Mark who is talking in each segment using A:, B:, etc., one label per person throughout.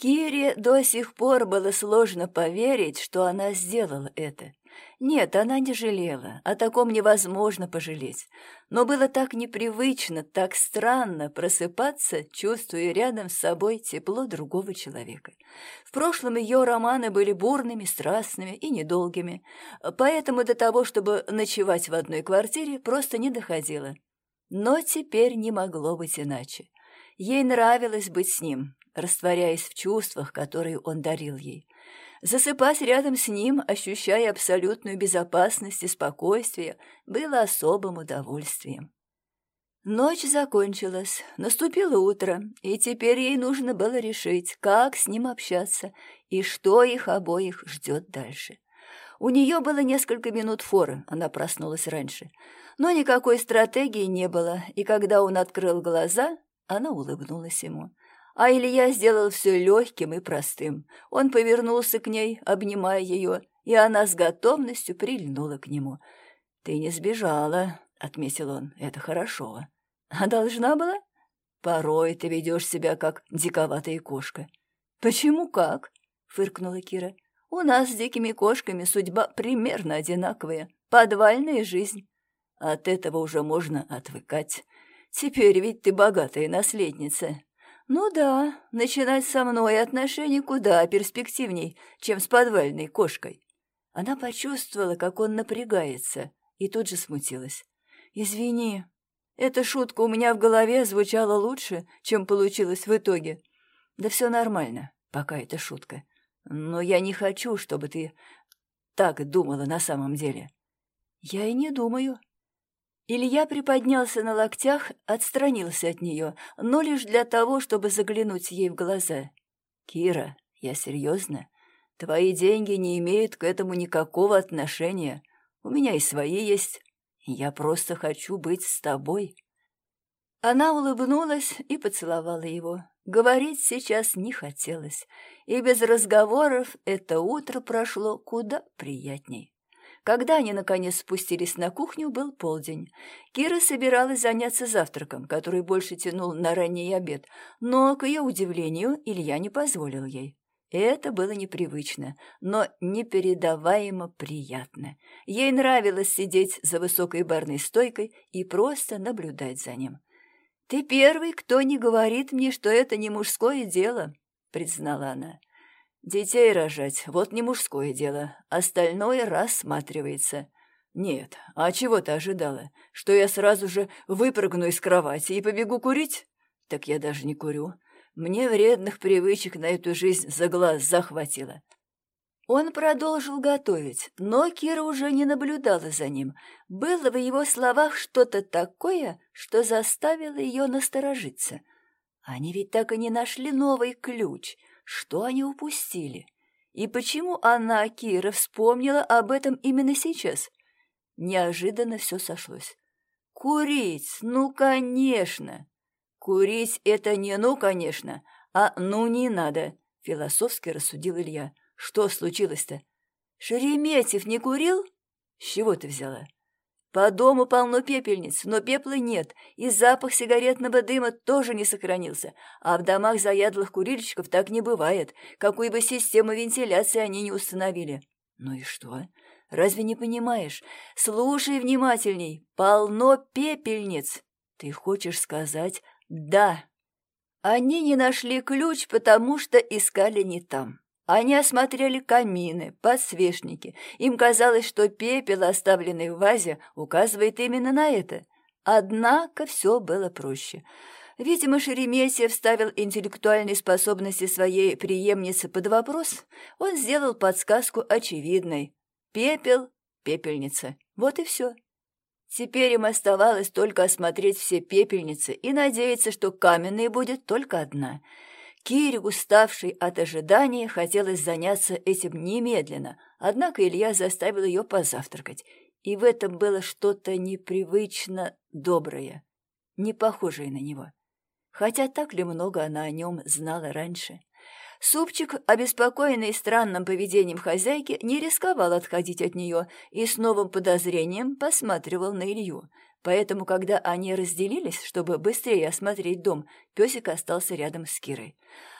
A: Кире до сих пор было сложно поверить, что она сделала это. Нет, она не жалела, о таком невозможно пожалеть. Но было так непривычно, так странно просыпаться, чувствуя рядом с собой тепло другого человека. В прошлом ее романы были бурными, страстными и недолгими, поэтому до того, чтобы ночевать в одной квартире, просто не доходило. Но теперь не могло быть иначе. Ей нравилось быть с ним, растворяясь в чувствах, которые он дарил ей. Засыпать рядом с ним, ощущая абсолютную безопасность и спокойствие, было особым удовольствием. Ночь закончилась, наступило утро, и теперь ей нужно было решить, как с ним общаться и что их обоих ждет дальше. У нее было несколько минут форы, она проснулась раньше, но никакой стратегии не было, и когда он открыл глаза, она улыбнулась ему. А Илья сделал все легким и простым. Он повернулся к ней, обнимая ее, и она с готовностью прильнула к нему. «Ты не сбежала», — отметил он, — «это хорошо». «А должна была?» «Порой ты ведешь себя, как диковатая кошка». «Почему как?» — фыркнула Кира. «У нас с дикими кошками судьба примерно одинаковая. Подвальная жизнь. От этого уже можно отвыкать. Теперь ведь ты богатая наследница, «Ну да, начинать со мной отношения куда перспективней, чем с подвальной кошкой». Она почувствовала, как он напрягается, и тут же смутилась. «Извини, эта шутка у меня в голове звучала лучше, чем получилось в итоге. Да все нормально, пока это шутка. Но я не хочу, чтобы ты так думала на самом деле». «Я и не думаю», Илья приподнялся на локтях, отстранился от нее, но лишь для того, чтобы заглянуть ей в глаза. «Кира, я серьезно. Твои деньги не имеют к этому никакого отношения. У меня и свои есть. Я просто хочу быть с тобой». Она улыбнулась и поцеловала его. Говорить сейчас не хотелось, и без разговоров это утро прошло куда приятней. Когда они, наконец, спустились на кухню, был полдень. Кира собиралась заняться завтраком, который больше тянул на ранний обед, но, к ее удивлению, Илья не позволил ей. Это было непривычно, но непередаваемо приятно. Ей нравилось сидеть за высокой барной стойкой и просто наблюдать за ним. «Ты первый, кто не говорит мне, что это не мужское дело», — признала она. Детей рожать — вот не мужское дело, остальное рассматривается. Нет, а чего ты ожидала? Что я сразу же выпрыгну из кровати и побегу курить? Так я даже не курю. Мне вредных привычек на эту жизнь за глаз захватило. Он продолжил готовить, но Кира уже не наблюдала за ним. Было в его словах что-то такое, что заставило ее насторожиться. Они ведь так и не нашли новый ключ — что они упустили? И почему она, Кира, вспомнила об этом именно сейчас? Неожиданно все сошлось. «Курить? Ну, конечно!» «Курить — это не «ну, конечно», а «ну, не надо», — философски рассудил Илья. «Что случилось-то?» «Шереметьев не курил?» «С чего ты взяла?» По дому полно пепельниц, но пепла нет, и запах сигаретного дыма тоже не сохранился. А в домах заядлых курильщиков так не бывает, какую бы систему вентиляции они не установили. Ну и что? Разве не понимаешь? Слушай внимательней. Полно пепельниц. Ты хочешь сказать «да». Они не нашли ключ, потому что искали не там. Они осмотрели камины, подсвечники. Им казалось, что пепел, оставленный в вазе, указывает именно на это. Однако все было проще. Видимо, Шереметьев ставил интеллектуальные способности своей преемницы под вопрос. Он сделал подсказку очевидной. Пепел, пепельница. Вот и все. Теперь им оставалось только осмотреть все пепельницы и надеяться, что каменной будет только одна — Кире, уставшей от ожидания, хотелось заняться этим немедленно, однако Илья заставил ее позавтракать, и в этом было что-то непривычно доброе, не похожее на него. Хотя так ли много она о нем знала раньше? Супчик, обеспокоенный странным поведением хозяйки, не рисковал отходить от нее и с новым подозрением посматривал на Илью. Поэтому, когда они разделились, чтобы быстрее осмотреть дом, песик остался рядом с Кирой.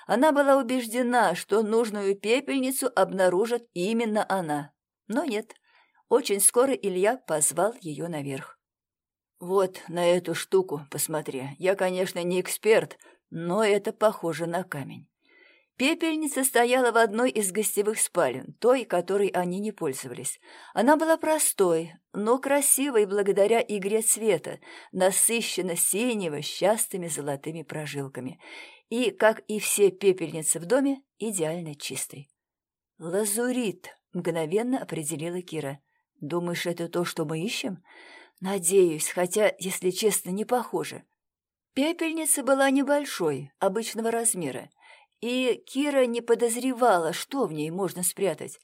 A: Она была убеждена, что нужную пепельницу обнаружит именно она. Но нет. Очень скоро Илья позвал ее наверх. «Вот на эту штуку посмотри. Я, конечно, не эксперт, но это похоже на камень. Пепельница стояла в одной из гостевых спален, той, которой они не пользовались. Она была простой, но красивой благодаря игре цвета, насыщенно синего с частыми золотыми прожилками. И, как и все пепельницы в доме, идеально чистой. «Лазурит», — мгновенно определила Кира. «Думаешь, это то, что мы ищем?» «Надеюсь, хотя, если честно, не похоже». Пепельница была небольшой, обычного размера и Кира не подозревала, что в ней можно спрятать.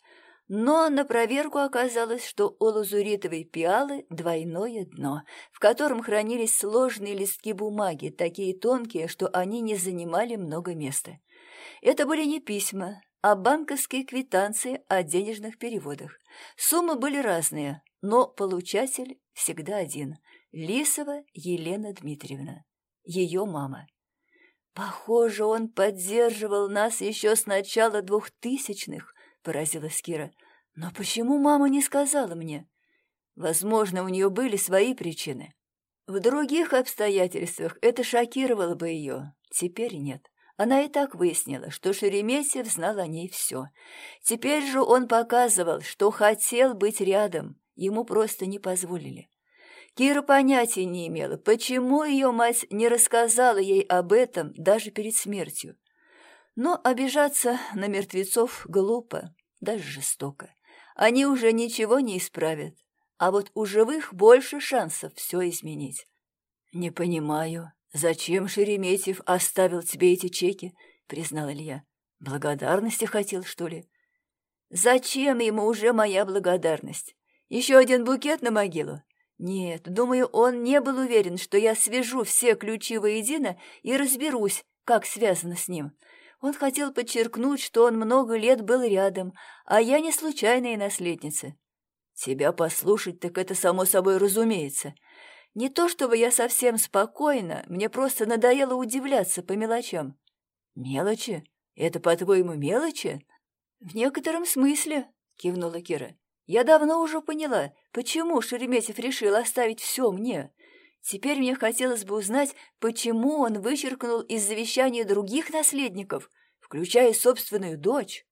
A: Но на проверку оказалось, что у лазуритовой пиалы двойное дно, в котором хранились сложные листки бумаги, такие тонкие, что они не занимали много места. Это были не письма, а банковские квитанции о денежных переводах. Суммы были разные, но получатель всегда один – Лисова Елена Дмитриевна, ее мама. «Похоже, он поддерживал нас еще с начала двухтысячных», — поразилась Кира. «Но почему мама не сказала мне?» Возможно, у нее были свои причины. В других обстоятельствах это шокировало бы ее. Теперь нет. Она и так выяснила, что Шереметьев знал о ней все. Теперь же он показывал, что хотел быть рядом. Ему просто не позволили. Кира понятия не имела, почему ее мать не рассказала ей об этом даже перед смертью. Но обижаться на мертвецов глупо, даже жестоко. Они уже ничего не исправят, а вот у живых больше шансов все изменить. «Не понимаю, зачем Шереметьев оставил тебе эти чеки?» — признал Илья. «Благодарности хотел, что ли?» «Зачем ему уже моя благодарность? Еще один букет на могилу? Нет, думаю, он не был уверен, что я свяжу все ключи воедино и разберусь, как связано с ним. Он хотел подчеркнуть, что он много лет был рядом, а я не случайная наследница. Тебя послушать, так это само собой разумеется. Не то чтобы я совсем спокойна, мне просто надоело удивляться по мелочам. Мелочи? Это, по-твоему, мелочи? В некотором смысле, кивнула Кира. Я давно уже поняла, почему Шереметьев решил оставить все мне. Теперь мне хотелось бы узнать, почему он вычеркнул из завещания других наследников, включая собственную дочь.